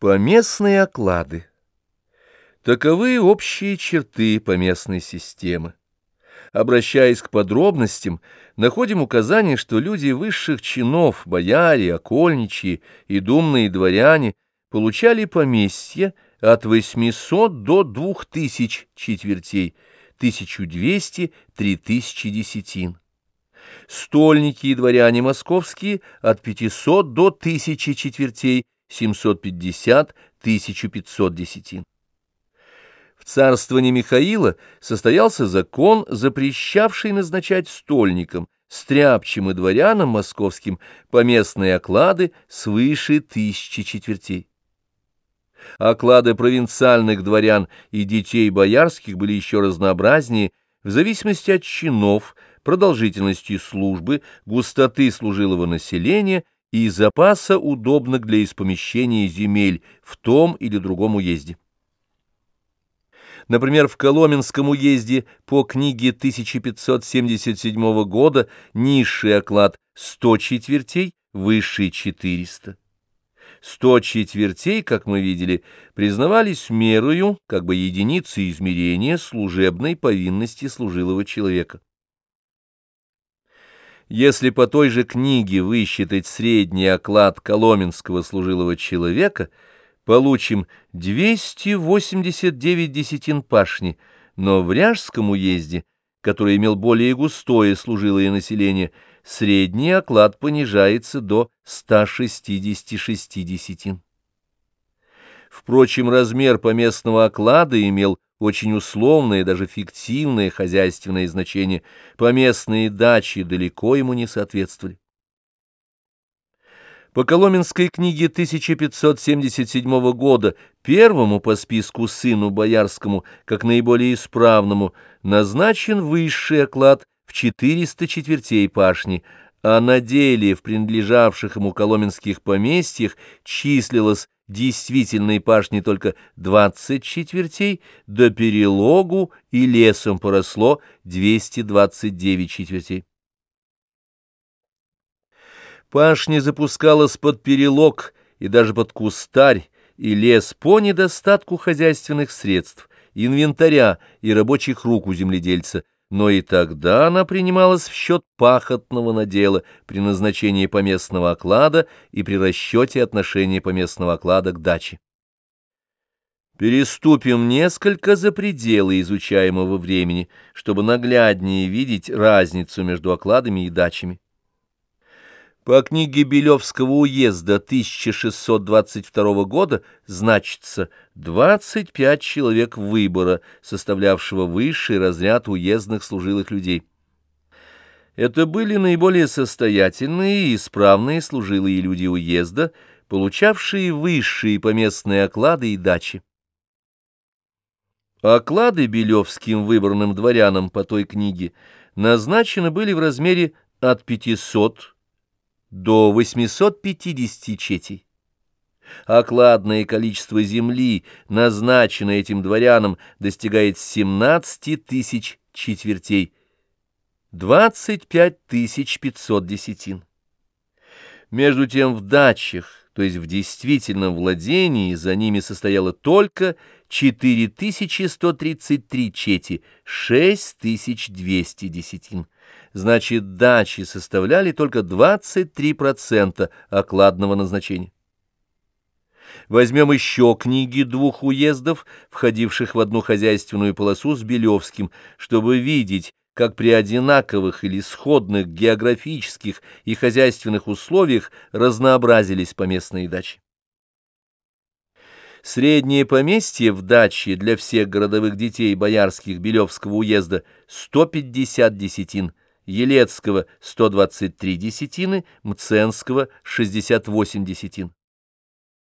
Поместные оклады. Таковы общие черты поместной системы. Обращаясь к подробностям, находим указание, что люди высших чинов, бояре, окольничьи и думные дворяне, получали поместья от 800 до 2000 четвертей, 1200-3000 десятин. Стольники и дворяне московские от 500 до 1000 четвертей, 750-1500 десятин. В царствовании Михаила состоялся закон, запрещавший назначать стольникам, стряпчим и дворянам московским поместные оклады свыше тысячи четвертей. Оклады провинциальных дворян и детей боярских были еще разнообразнее в зависимости от чинов, продолжительности службы, густоты служилого населения и запаса удобных для испомещения земель в том или другом уезде. Например, в Коломенском уезде по книге 1577 года низший оклад 100 четвертей, высший 400. 100 четвертей, как мы видели, признавались мерою, как бы единицей измерения служебной повинности служилого человека. Если по той же книге высчитать средний оклад коломенского служилого человека, получим 289 десятин пашни, но в Ряжском уезде, который имел более густое служилое население, средний оклад понижается до 166 десятин. Впрочем, размер поместного оклада имел очень условное, даже фиктивное хозяйственное значение, поместные дачи далеко ему не соответствовали. По Коломенской книге 1577 года первому по списку сыну боярскому, как наиболее исправному, назначен высший оклад в 400 четвертей пашни, а на деле в принадлежавших ему коломенских поместьях числилось действительной пашни только двадцать четвертей, до перелогу и лесом поросло двести двадцать девять четвертей. Пашня запускалась под перелог и даже под кустарь, и лес по недостатку хозяйственных средств, инвентаря и рабочих рук у земледельца, но и тогда она принималась в счет пахотного надела при назначении поместного оклада и при расчете отношения поместного оклада к даче. Переступим несколько за пределы изучаемого времени, чтобы нагляднее видеть разницу между окладами и дачами. По книге Белевского уезда 1622 года значится 25 человек выбора, составлявшего высший разряд уездных служилых людей. Это были наиболее состоятельные и исправные служилые люди уезда, получавшие высшие поместные оклады и дачи. Оклады Белевским выбранным дворянам по той книге назначены были в размере от 500 до 850 четей. Окладное количество земли, назначенное этим дворянам, достигает 17 тысяч четвертей, 25 500 десятин. Между тем в дачах, то есть в действительном владении, за ними состояло только 4133 чети, 6200 десятин значит, дачи составляли только 23% окладного назначения. Возьмем еще книги двух уездов, входивших в одну хозяйственную полосу с Белевским, чтобы видеть, как при одинаковых или сходных географических и хозяйственных условиях разнообразились поместные дачи. Среднее поместье в даче для всех городовых детей боярских Белевского уезда 150 десятин, Елецкого 123 десятины, Мценского 68 десятин.